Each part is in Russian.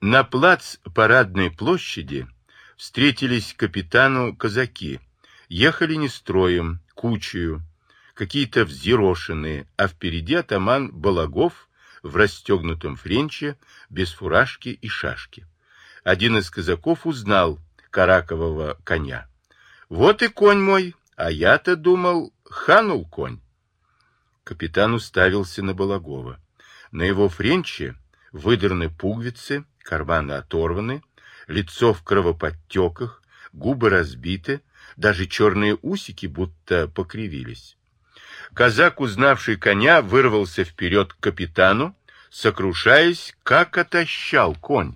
На плац парадной площади встретились капитану казаки. Ехали не строем, кучею, какие-то взъерошенные, а впереди атаман Балагов в расстегнутом френче, без фуражки и шашки. Один из казаков узнал каракового коня. Вот и конь мой, а я-то думал, ханул конь. Капитан уставился на Балагова. На его френче выдраны пуговицы, карманы оторваны, лицо в кровоподтеках, губы разбиты, даже черные усики будто покривились. Казак, узнавший коня, вырвался вперед к капитану, сокрушаясь, как отощал конь.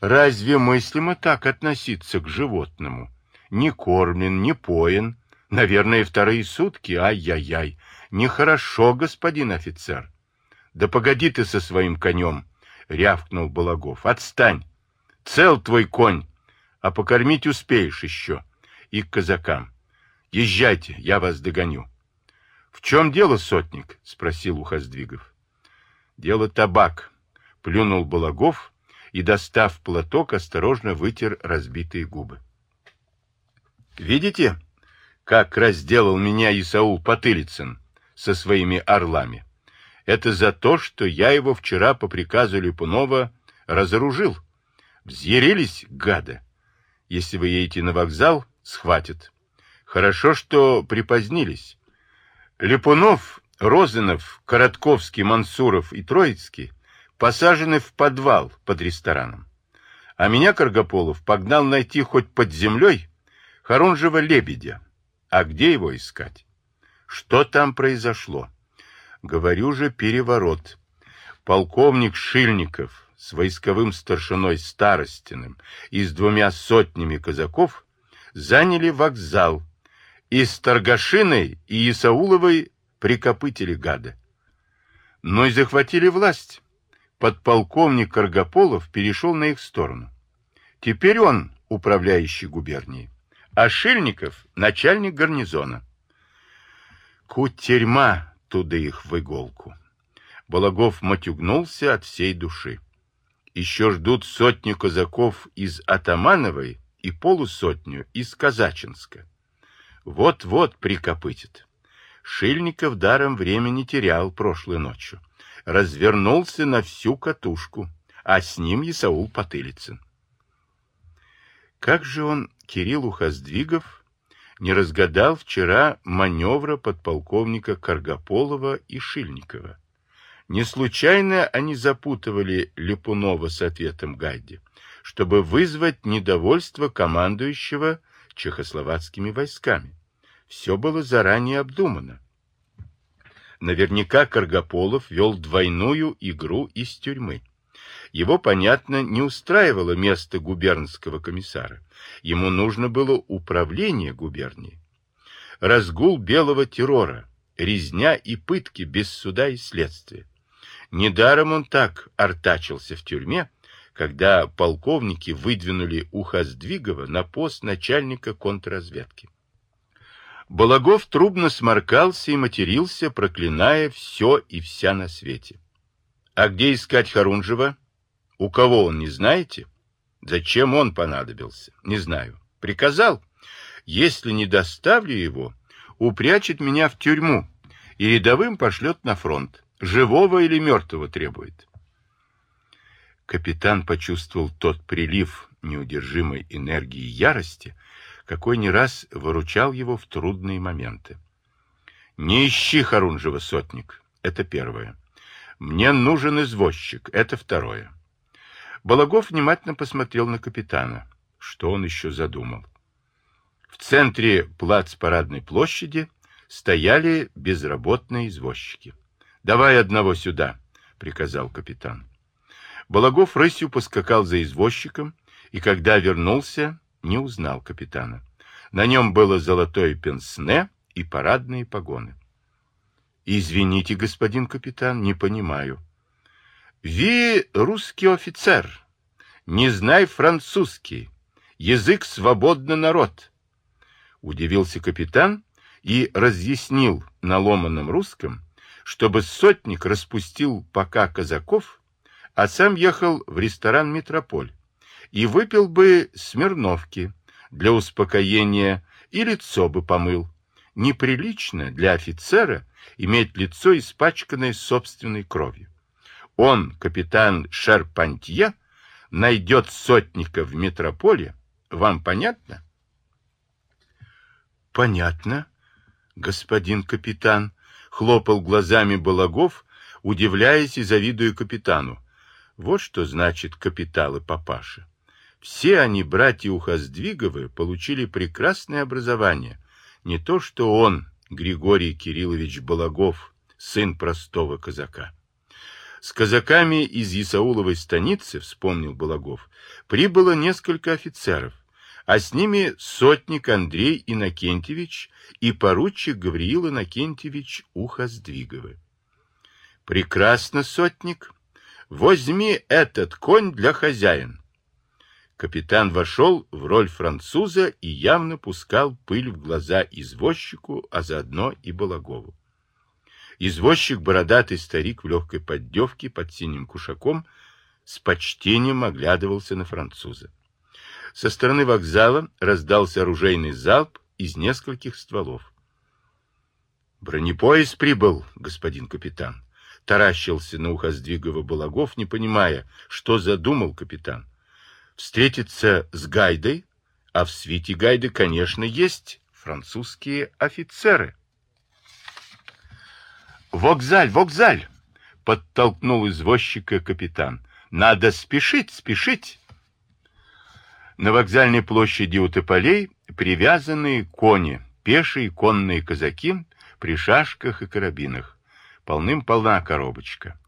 Разве мыслимо так относиться к животному? Не кормлен, не поен. Наверное, вторые сутки. Ай-яй-яй. Нехорошо, господин офицер. Да погоди ты со своим конем, рявкнул Балагов. Отстань. Цел твой конь, а покормить успеешь еще. И к казакам. Езжайте, я вас догоню. В чем дело, сотник? Спросил Ухоздвигов. Дело табак. Плюнул Балагов и, достав платок, осторожно вытер разбитые губы. «Видите, как разделал меня Исаул Потылицын со своими орлами? Это за то, что я его вчера по приказу Липунова разоружил. Взъярились, гады. Если вы едете на вокзал, схватят. Хорошо, что припозднились. Липунов, Розанов, Коротковский, Мансуров и Троицкий посажены в подвал под рестораном. А меня Каргополов погнал найти хоть под землей Харунжева лебедя. А где его искать? Что там произошло? Говорю же, переворот. Полковник Шильников с войсковым старшиной Старостиным и с двумя сотнями казаков заняли вокзал, и с Торгашиной и Исауловой прикопытили гада. Но и захватили власть подполковник Каргополов перешел на их сторону. Теперь он управляющий губернией, а Шильников — начальник гарнизона. Кутерьма туда их в иголку. Балагов матюгнулся от всей души. Еще ждут сотню казаков из Атамановой и полусотню из Казачинска. Вот-вот прикопытит. Шильников даром времени терял прошлой ночью развернулся на всю катушку, а с ним Исаул Потылицын. Как же он, Кирилл Ухоздвигов, не разгадал вчера маневра подполковника Каргополова и Шильникова? Не случайно они запутывали Липунова с ответом Гайде, чтобы вызвать недовольство командующего чехословацкими войсками. Все было заранее обдумано. Наверняка Каргополов вел двойную игру из тюрьмы. Его, понятно, не устраивало место губернского комиссара. Ему нужно было управление губернией. Разгул белого террора, резня и пытки без суда и следствия. Недаром он так артачился в тюрьме, когда полковники выдвинули Ухоздвигова на пост начальника контрразведки. Балагов трубно сморкался и матерился, проклиная все и вся на свете. А где искать Харунжева? У кого он, не знаете? Зачем он понадобился? Не знаю. Приказал? Если не доставлю его, упрячет меня в тюрьму и рядовым пошлет на фронт. Живого или мертвого требует. Капитан почувствовал тот прилив неудержимой энергии ярости, какой не раз выручал его в трудные моменты. «Не ищи Харунжева, сотник!» — это первое. «Мне нужен извозчик» — это второе. Балагов внимательно посмотрел на капитана. Что он еще задумал? В центре плац парадной площади стояли безработные извозчики. «Давай одного сюда», — приказал капитан. Балагов рысью поскакал за извозчиком, и когда вернулся, не узнал капитана. На нем было золотое пенсне и парадные погоны. «Извините, господин капитан, не понимаю». «Ви русский офицер, не знай французский, язык свободно народ». Удивился капитан и разъяснил на ломаном русском, чтобы сотник распустил пока казаков, а сам ехал в ресторан «Метрополь» и выпил бы смирновки для успокоения и лицо бы помыл. Неприлично для офицера иметь лицо, испачканное собственной кровью. Он, капитан Шарпантье, найдет сотника в метрополе. Вам понятно? Понятно, господин капитан, хлопал глазами Балагов, удивляясь и завидуя капитану. Вот что значит капиталы папаши. Все они, братья Ухоздвиговы, получили прекрасное образование. Не то, что он, Григорий Кириллович Балагов, сын простого казака. С казаками из Исауловой станицы, вспомнил Балагов, прибыло несколько офицеров, а с ними сотник Андрей Иннокентьевич и поручик Гавриил Иннокентьевич Ухоздвиговы. Прекрасно, сотник. Возьми этот конь для хозяин. Капитан вошел в роль француза и явно пускал пыль в глаза извозчику, а заодно и Балагову. Извозчик, бородатый старик в легкой поддевке под синим кушаком, с почтением оглядывался на француза. Со стороны вокзала раздался оружейный залп из нескольких стволов. «Бронепоезд прибыл, господин капитан», — таращился на ухо сдвигова Балагов, не понимая, что задумал капитан. «Встретиться с Гайдой, а в свите Гайды, конечно, есть французские офицеры». «Вокзаль, вокзаль!» — подтолкнул извозчика капитан. «Надо спешить, спешить!» На вокзальной площади у тополей привязанные кони, пешие конные казаки при шашках и карабинах. Полным-полна коробочка.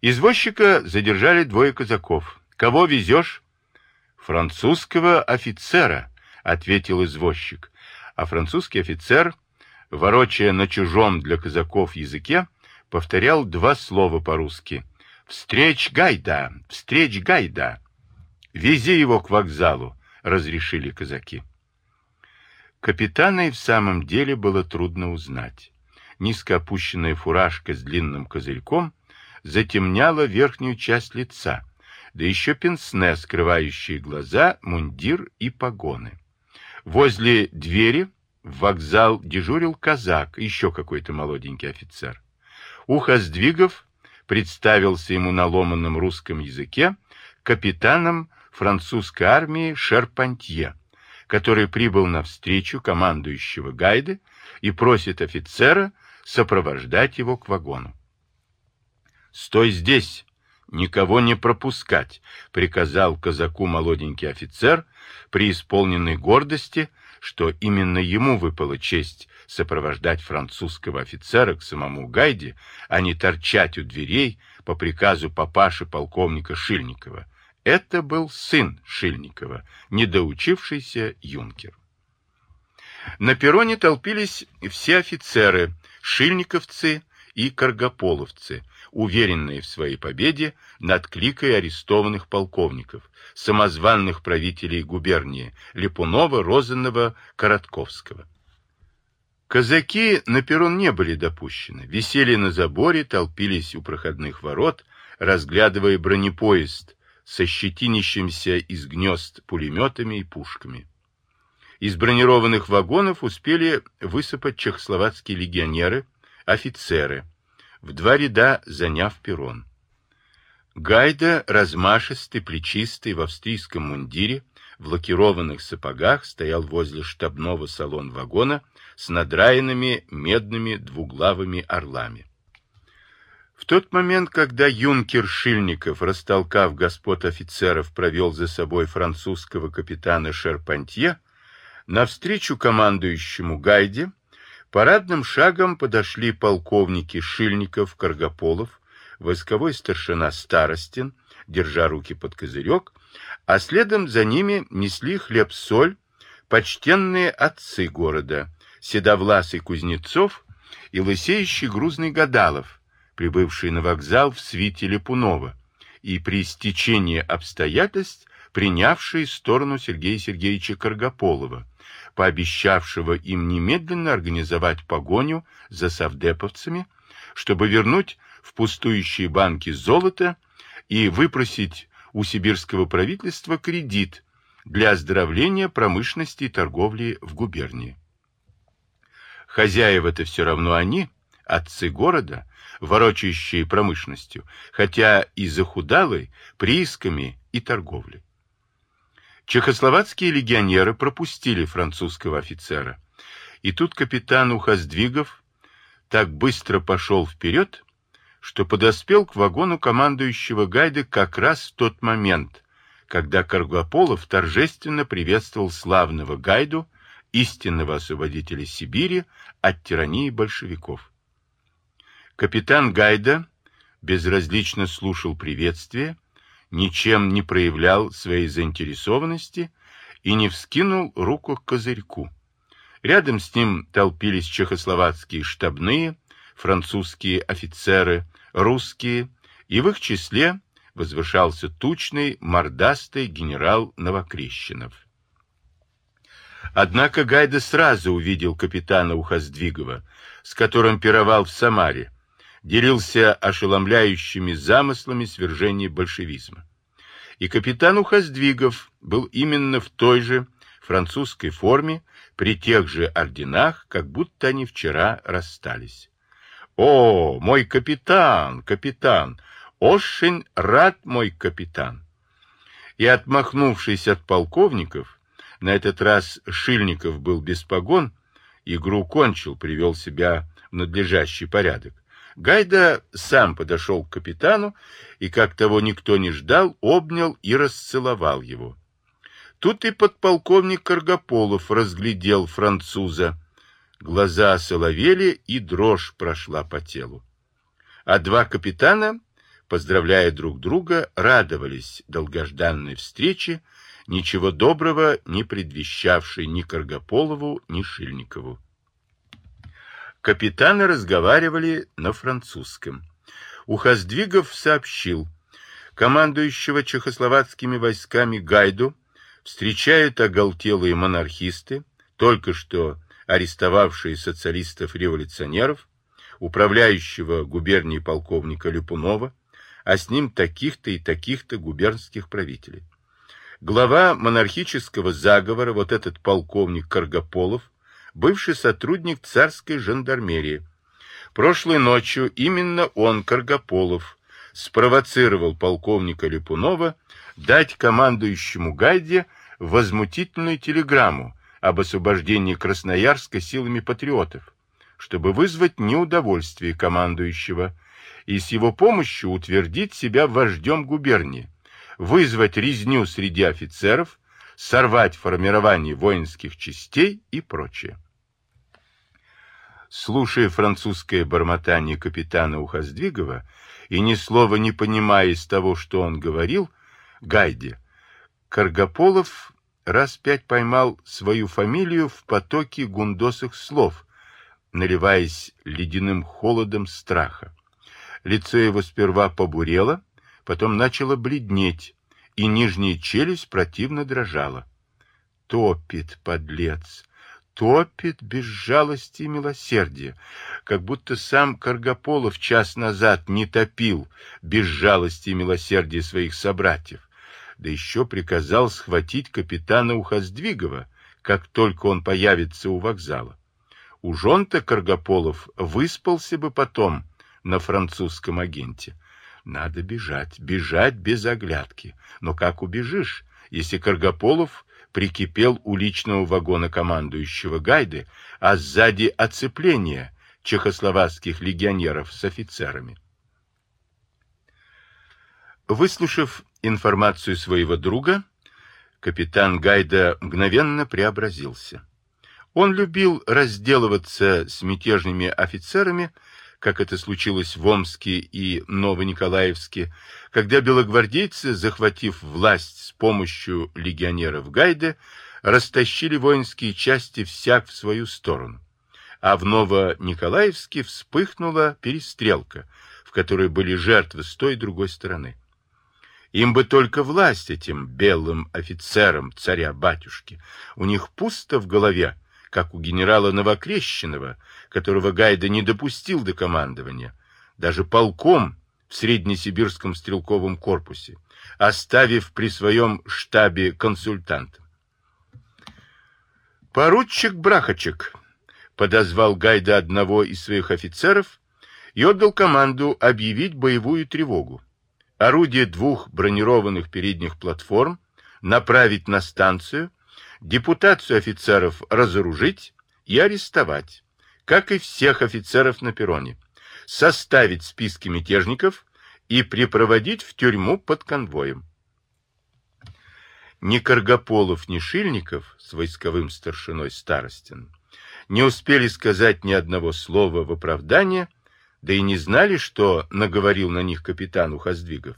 Извозчика задержали двое казаков. «Кого везешь?» «Французского офицера», — ответил извозчик. А французский офицер, ворочая на чужом для казаков языке, повторял два слова по-русски. «Встреч Гайда! Встреч Гайда!» «Вези его к вокзалу», — разрешили казаки. Капитана и в самом деле было трудно узнать. Низко опущенная фуражка с длинным козырьком затемняла верхнюю часть лица, да еще пенсне, скрывающие глаза, мундир и погоны. Возле двери в вокзал дежурил казак, еще какой-то молоденький офицер. Ухо сдвигов представился ему на ломаном русском языке капитаном французской армии Шерпантье, который прибыл на встречу командующего Гайды и просит офицера сопровождать его к вагону. «Стой здесь! Никого не пропускать!» — приказал казаку молоденький офицер, при исполненной гордости, что именно ему выпала честь сопровождать французского офицера к самому Гайде, а не торчать у дверей по приказу папаши полковника Шильникова, это был сын Шильникова, недоучившийся юнкер. На перроне толпились все офицеры, шильниковцы и каргополовцы, уверенные в своей победе над кликой арестованных полковников, самозванных правителей губернии Липунова, Розанова, Коротковского. Казаки на перрон не были допущены, висели на заборе, толпились у проходных ворот, разглядывая бронепоезд, со щетинищимся из гнезд пулеметами и пушками. Из бронированных вагонов успели высыпать чехословацкие легионеры, офицеры, в два ряда заняв перрон. Гайда, размашистый, плечистый, в австрийском мундире, в лакированных сапогах, стоял возле штабного салон вагона с надраенными медными двуглавыми орлами. В тот момент, когда юнкер Шильников, растолкав господ офицеров, провел за собой французского капитана Шерпантье, навстречу командующему Гайде парадным шагом подошли полковники Шильников, Каргополов, войсковой старшина Старостин, держа руки под козырек, а следом за ними несли хлеб-соль почтенные отцы города, седовласый Кузнецов и лысеющий грузный Гадалов, прибывший на вокзал в свите Липунова, и при стечении обстоятельств принявший сторону Сергея Сергеевича Каргополова, пообещавшего им немедленно организовать погоню за совдеповцами, чтобы вернуть в пустующие банки золото и выпросить у сибирского правительства кредит для оздоровления промышленности и торговли в губернии. Хозяева-то все равно они, отцы города, ворочающие промышленностью, хотя и захудалой приисками и торговлей. Чехословацкие легионеры пропустили французского офицера, и тут капитан Ухоздвигов так быстро пошел вперед, что подоспел к вагону командующего Гайда как раз в тот момент, когда Каргополов торжественно приветствовал славного Гайду, истинного освободителя Сибири от тирании большевиков. Капитан Гайда безразлично слушал приветствие, ничем не проявлял своей заинтересованности и не вскинул руку к козырьку. Рядом с ним толпились чехословацкие штабные, французские офицеры, русские, и в их числе возвышался тучный, мордастый генерал Новокрещенов. Однако Гайда сразу увидел капитана Ухоздвигова, с которым пировал в Самаре, делился ошеломляющими замыслами свержения большевизма. И капитан Ухоздвигов был именно в той же французской форме, при тех же орденах, как будто они вчера расстались. «О, мой капитан, капитан! Очень рад, мой капитан!» И, отмахнувшись от полковников, на этот раз Шильников был без погон, игру кончил, привел себя в надлежащий порядок. Гайда сам подошел к капитану и, как того никто не ждал, обнял и расцеловал его. Тут и подполковник Каргополов разглядел француза. Глаза соловели, и дрожь прошла по телу. А два капитана, поздравляя друг друга, радовались долгожданной встрече, ничего доброго не предвещавшей ни Каргополову, ни Шильникову. Капитаны разговаривали на французском. Ухоздвигов сообщил, командующего чехословацкими войсками Гайду встречают оголтелые монархисты, только что арестовавшие социалистов-революционеров, управляющего губернией полковника Люпунова, а с ним таких-то и таких-то губернских правителей. Глава монархического заговора, вот этот полковник Каргополов, бывший сотрудник царской жандармерии. Прошлой ночью именно он, Каргополов, спровоцировал полковника Липунова дать командующему Гайде возмутительную телеграмму об освобождении Красноярска силами патриотов, чтобы вызвать неудовольствие командующего и с его помощью утвердить себя вождем губернии, вызвать резню среди офицеров, сорвать формирование воинских частей и прочее. Слушая французское бормотание капитана Ухоздвигова и ни слова не понимая из того, что он говорил, Гайде, Каргополов раз пять поймал свою фамилию в потоке гундосых слов, наливаясь ледяным холодом страха. Лицо его сперва побурело, потом начало бледнеть, и нижняя челюсть противно дрожала. Топит, подлец! топит без жалости и милосердия, как будто сам Каргополов час назад не топил без жалости и милосердия своих собратьев, да еще приказал схватить капитана Ухоздвигова, как только он появится у вокзала. Уж он-то, Каргополов, выспался бы потом на французском агенте. Надо бежать, бежать без оглядки. Но как убежишь, если Каргополов прикипел у личного вагона командующего Гайды, а сзади оцепление чехословацких легионеров с офицерами. Выслушав информацию своего друга, капитан Гайда мгновенно преобразился. Он любил разделываться с мятежными офицерами, как это случилось в Омске и Новониколаевске, когда белогвардейцы, захватив власть с помощью легионеров Гайде, растащили воинские части всяк в свою сторону. А в Новониколаевске вспыхнула перестрелка, в которой были жертвы с той и другой стороны. Им бы только власть этим белым офицерам царя-батюшки. У них пусто в голове, как у генерала Новокрещенного, которого Гайда не допустил до командования. Даже полком в Среднесибирском стрелковом корпусе, оставив при своем штабе консультанта. «Поручик Брахачек», — подозвал Гайда одного из своих офицеров и отдал команду объявить боевую тревогу. Орудие двух бронированных передних платформ направить на станцию, депутацию офицеров разоружить и арестовать, как и всех офицеров на перроне, составить списки мятежников и припроводить в тюрьму под конвоем. Ни Каргополов, ни Шильников с войсковым старшиной Старостин не успели сказать ни одного слова в оправдание, да и не знали, что наговорил на них капитан Ухоздвигов.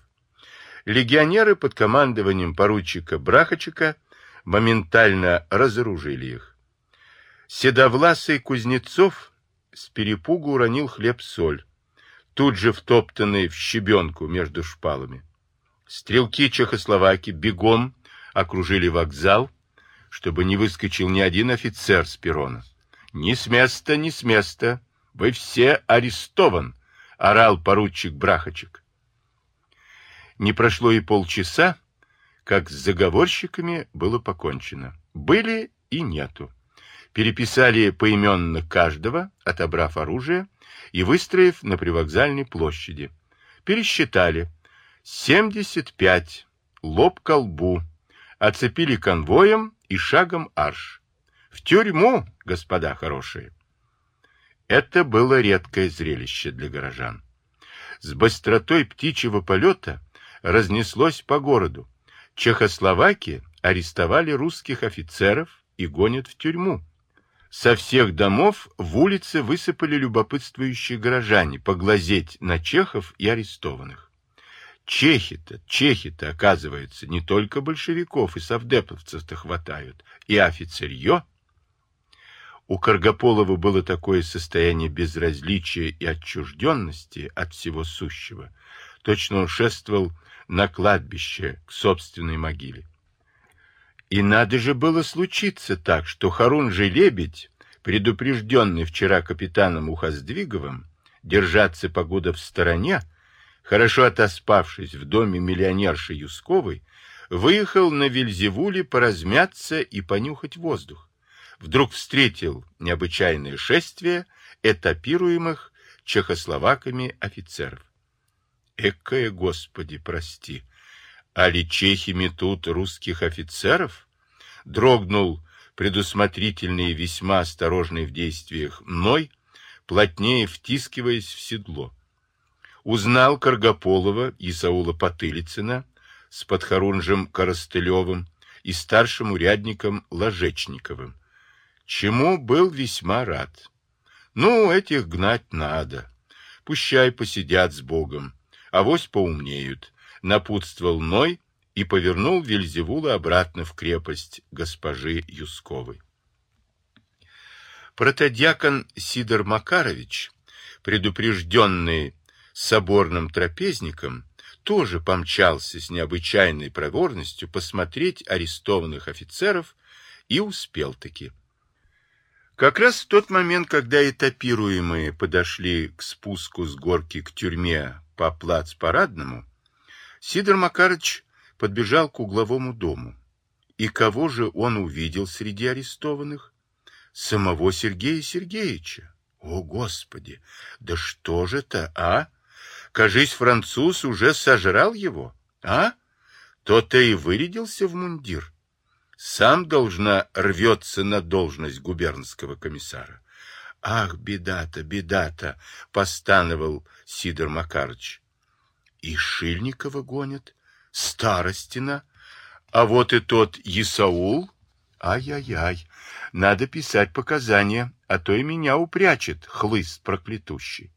Легионеры под командованием поручика Брахачика моментально разоружили их. Седовласый Кузнецов с перепугу уронил хлеб-соль, тут же втоптанный в щебенку между шпалами. Стрелки Чехословаки бегом окружили вокзал, чтобы не выскочил ни один офицер с перрона. «Ни с места, ни с места! Вы все арестован!» — орал поручик Брахачек. Не прошло и полчаса, как с заговорщиками было покончено. Были и нету. Переписали поименно каждого, отобрав оружие и выстроив на привокзальной площади. Пересчитали. 75. Лоб к лбу оцепили конвоем и шагом арш. В тюрьму, господа хорошие. Это было редкое зрелище для горожан. С быстротой птичьего полета разнеслось по городу. Чехословаки арестовали русских офицеров и гонят в тюрьму. Со всех домов в улице высыпали любопытствующие горожане поглазеть на чехов и арестованных. Чехи-то, чехи-то, оказывается, не только большевиков и совдеповцев-то хватают, и офицерье. У Каргополова было такое состояние безразличия и отчужденности от всего сущего. Точно он шествовал на кладбище к собственной могиле. И надо же было случиться так, что Харун-же-лебедь, предупрежденный вчера капитаном Ухоздвиговым, держаться погода в стороне, хорошо отоспавшись в доме миллионерши Юсковой, выехал на Вильзевуле поразмяться и понюхать воздух. Вдруг встретил необычайное шествие этапируемых чехословаками офицеров. Экое, Господи, прости! А чехи тут русских офицеров? Дрогнул предусмотрительный и весьма осторожный в действиях Ной, плотнее втискиваясь в седло узнал Каргополова и Саула Потылицына с подхорунжем Коростылевым и старшим урядником Ложечниковым, чему был весьма рад. Ну, этих гнать надо. Пущай посидят с Богом, авось поумнеют, напутствовал Ной и повернул Вельзевула обратно в крепость госпожи Юсковой. Протодьякон Сидор Макарович, предупрежденный соборным трапезником, тоже помчался с необычайной проворностью посмотреть арестованных офицеров и успел-таки. Как раз в тот момент, когда этапируемые подошли к спуску с горки к тюрьме по плац-парадному, Сидор Макарыч подбежал к угловому дому. И кого же он увидел среди арестованных? Самого Сергея Сергеевича. О, Господи! Да что же это, а? Кажись, француз уже сожрал его, а? То-то и вырядился в мундир. Сам должна рвется на должность губернского комиссара. Ах, беда-то, беда-то, постановал Сидор Макарыч. И Шильникова гонят, Старостина, а вот и тот Исаул. Ай-яй-яй, надо писать показания, а то и меня упрячет хлыст проклятущий.